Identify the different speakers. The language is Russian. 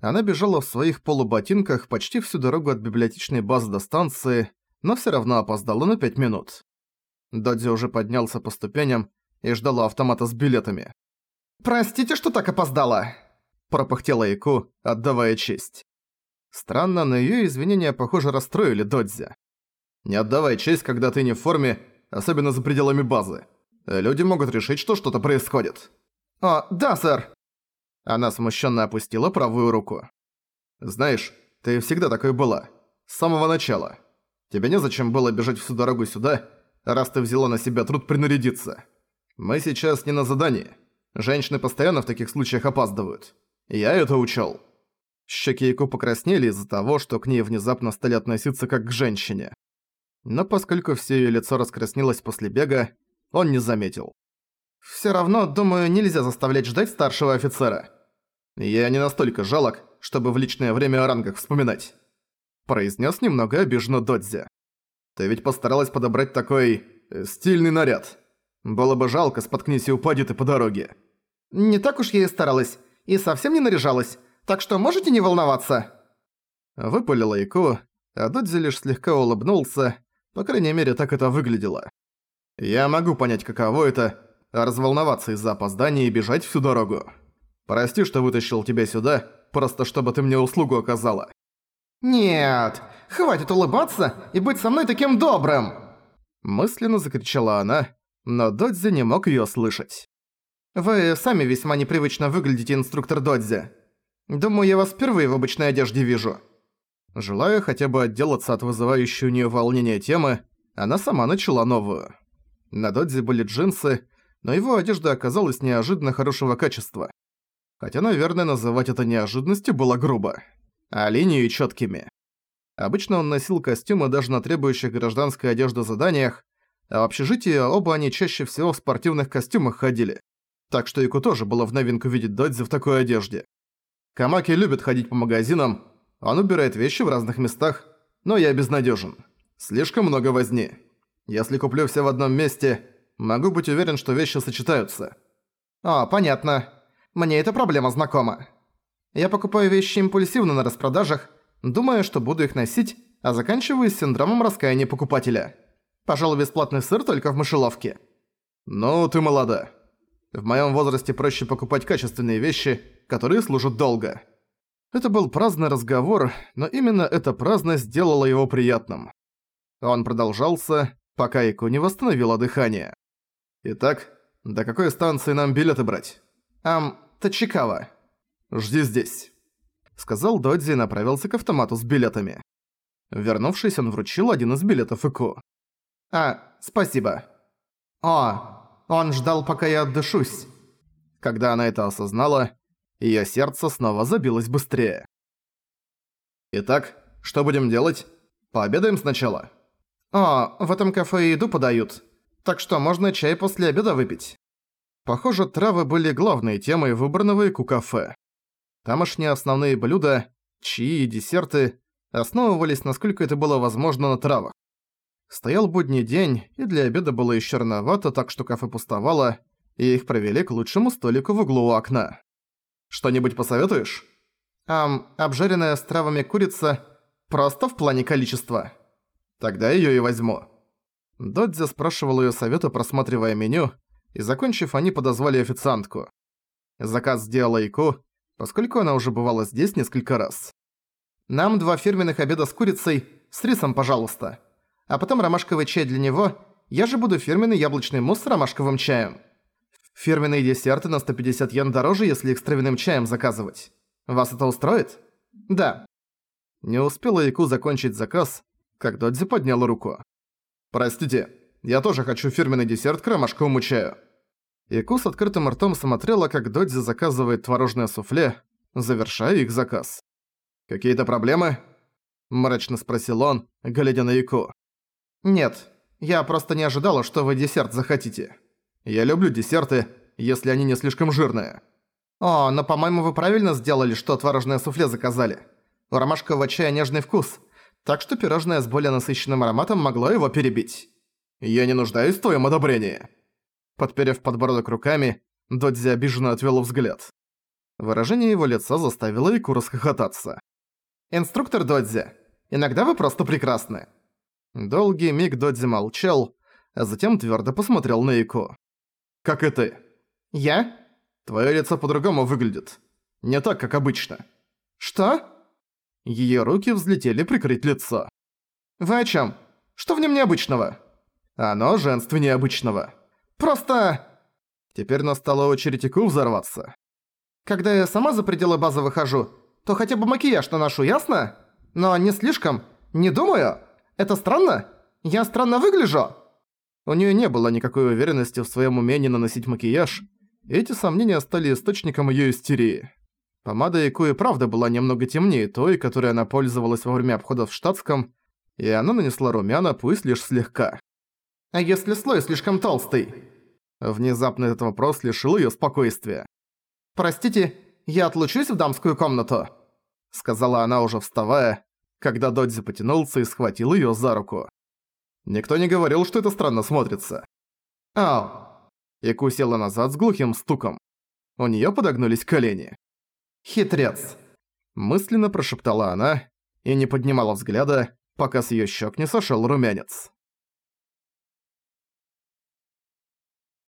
Speaker 1: Она бежала в своих полуботинках почти всю дорогу от библиотечной базы до станции, но всё равно опоздала на пять минут. Додзи уже поднялся по ступеням и ждала автомата с билетами.
Speaker 2: «Простите, что так опоздала!»
Speaker 1: – пропыхтела Ику, отдавая честь. Странно, но её извинения, похоже, расстроили Додзи. «Не отдавай честь, когда ты не в форме, особенно за пределами базы. Люди могут решить, что что-то происходит».
Speaker 2: «О, да, сэр!»
Speaker 1: Она смущенно опустила правую руку. «Знаешь, ты всегда такой была. С самого начала. Тебе незачем было бежать всю дорогу сюда, раз ты взяла на себя труд принарядиться. Мы сейчас не на задании. Женщины постоянно в таких случаях опаздывают. Я это учёл». Щеки Ико покраснели из-за того, что к ней внезапно стали относиться как к женщине. Но поскольку всё её лицо раскраснелось после бега, он не заметил.
Speaker 2: «Всё равно, думаю, нельзя заставлять ждать старшего офицера».
Speaker 1: «Я не настолько жалок, чтобы в личное время о рангах вспоминать», произнес немного обиженно Додзи. «Ты ведь постаралась подобрать такой... Э, стильный наряд. Было бы жалко, споткнись и упади ты по дороге».
Speaker 2: «Не так уж я и старалась, и совсем не наряжалась, так что можете не волноваться?»
Speaker 1: Выпалила Ику, а Додзи лишь слегка улыбнулся, по крайней мере так это выглядело. «Я могу понять, каково это – разволноваться из-за опоздания и бежать всю дорогу. Прости, что вытащил тебя сюда, просто чтобы ты мне услугу оказала».
Speaker 2: «Нет, хватит улыбаться и быть со мной таким добрым!»
Speaker 1: Мысленно закричала она, но Додзи не мог её слышать.
Speaker 2: «Вы сами весьма непривычно выглядите, инструктор Додзи. Думаю, я вас впервые в обычной одежде вижу».
Speaker 1: Желая хотя бы отделаться от вызывающей у неё волнения темы, она сама начала новую. На Додзи были джинсы, но его одежда оказалась неожиданно хорошего качества. Хотя, наверное, называть это неожиданностью было грубо а линии чёткими. Обычно он носил костюмы даже на требующих гражданской одежды заданиях, а в общежитии оба они чаще всего в спортивных костюмах ходили. Так что Ику тоже было в новинку видеть Додзи в такой одежде. Камаки любит ходить по магазинам, он убирает вещи в разных местах, но я безнадёжен. Слишком много возни. Если куплю все в одном месте, могу быть уверен, что вещи сочетаются.
Speaker 2: А, понятно. Мне эта проблема знакома. Я покупаю вещи импульсивно на распродажах, думая, что буду их носить, а заканчиваю с синдромом раскаяния покупателя. Пожалуй, бесплатный сыр только в мышеловке.
Speaker 1: Ну, ты молода. В моем возрасте проще покупать качественные вещи, которые служат долго. Это был праздный разговор, но именно эта праздность сделала его приятным. Он продолжался, пока Ику не восстановила дыхание. Итак, до какой станции нам билеты брать?
Speaker 2: Ам, Тачикава.
Speaker 1: «Жди здесь», — сказал Додзи и направился к автомату с билетами. Вернувшись, он вручил один из билетов Ику.
Speaker 2: «А, спасибо. О, он ждал, пока я отдышусь».
Speaker 1: Когда она это осознала, её сердце снова забилось быстрее. «Итак, что будем делать? Пообедаем сначала?»
Speaker 2: «О, в этом кафе еду подают, так что можно чай после обеда выпить».
Speaker 1: Похоже, травы были главной темой выбранного Ику кафе. Тамошние основные блюда, чаи и десерты основывались, насколько это было возможно, на травах. Стоял будний день, и для обеда было ещё рановато, так что кафе пустовало, и их провели к лучшему столику в углу окна. «Что-нибудь посоветуешь?»
Speaker 2: «Ам, обжаренная с травами курица просто в плане количества».
Speaker 1: «Тогда её и возьму». Додзи спрашивал её совета, просматривая меню, и закончив, они подозвали официантку. Заказ сделала Ику, поскольку она уже бывала здесь несколько раз.
Speaker 2: «Нам два фирменных обеда с курицей, с рисом, пожалуйста. А потом ромашковый чай для него, я же буду фирменный яблочный мусс с ромашковым чаем. Фирменные десерты на 150 йен дороже, если их с травяным чаем заказывать. Вас это устроит?» «Да».
Speaker 1: Не успела Яку закончить заказ, как Додзи подняла руку. «Простите, я тоже хочу фирменный десерт к ромашковому чаю». Яку с открытым ртом смотрела, как Додзи заказывает творожное суфле, завершая их заказ. «Какие-то проблемы?» – мрачно спросил он, глядя на Яку.
Speaker 2: «Нет, я просто не ожидала, что вы десерт захотите.
Speaker 1: Я люблю десерты, если они не слишком жирные».
Speaker 2: «О, но по-моему вы правильно сделали, что творожное суфле заказали. У ромашкового чая нежный вкус, так что пирожное с более насыщенным ароматом могло его перебить».
Speaker 1: «Я не нуждаюсь в твоем одобрении». Подперев подбородок руками, Додзи обиженно отвел взгляд. Выражение его лица заставило Ику расхохотаться.
Speaker 2: «Инструктор Додзи, иногда вы просто прекрасны».
Speaker 1: Долгий миг Додзи молчал, а затем твёрдо посмотрел на Ику. «Как и ты».
Speaker 2: «Я?»
Speaker 1: «Твоё лицо по-другому выглядит. Не так, как обычно».
Speaker 2: «Что?»
Speaker 1: Её руки взлетели прикрыть лицо.
Speaker 2: «Вы о чём? Что в нем необычного?»
Speaker 1: «Оно женственнее обычного».
Speaker 2: «Просто...»
Speaker 1: Теперь настала очередь Ику взорваться.
Speaker 2: Когда я сама за пределы базы выхожу, то хотя бы макияж наношу, ясно? Но не слишком. Не думаю. Это странно? Я странно выгляжу?»
Speaker 1: У неё не было никакой уверенности в своём умении наносить макияж, эти сомнения стали источником её истерии. Помада Ику и правда была немного темнее той, которой она пользовалась во время обхода в штатском, и она нанесла румяна, пусть лишь слегка.
Speaker 2: «А если слой слишком толстый?»
Speaker 1: Внезапно этот вопрос лишил её спокойствия.
Speaker 2: «Простите, я отлучусь в дамскую комнату», —
Speaker 1: сказала она уже вставая, когда Додзи потянулся и схватил её за руку. Никто не говорил, что это странно смотрится.
Speaker 2: «Ау».
Speaker 1: Яку села назад с глухим стуком. У неё подогнулись колени.
Speaker 2: «Хитрец», —
Speaker 1: мысленно прошептала она и не поднимала взгляда, пока с её щек не сошёл румянец.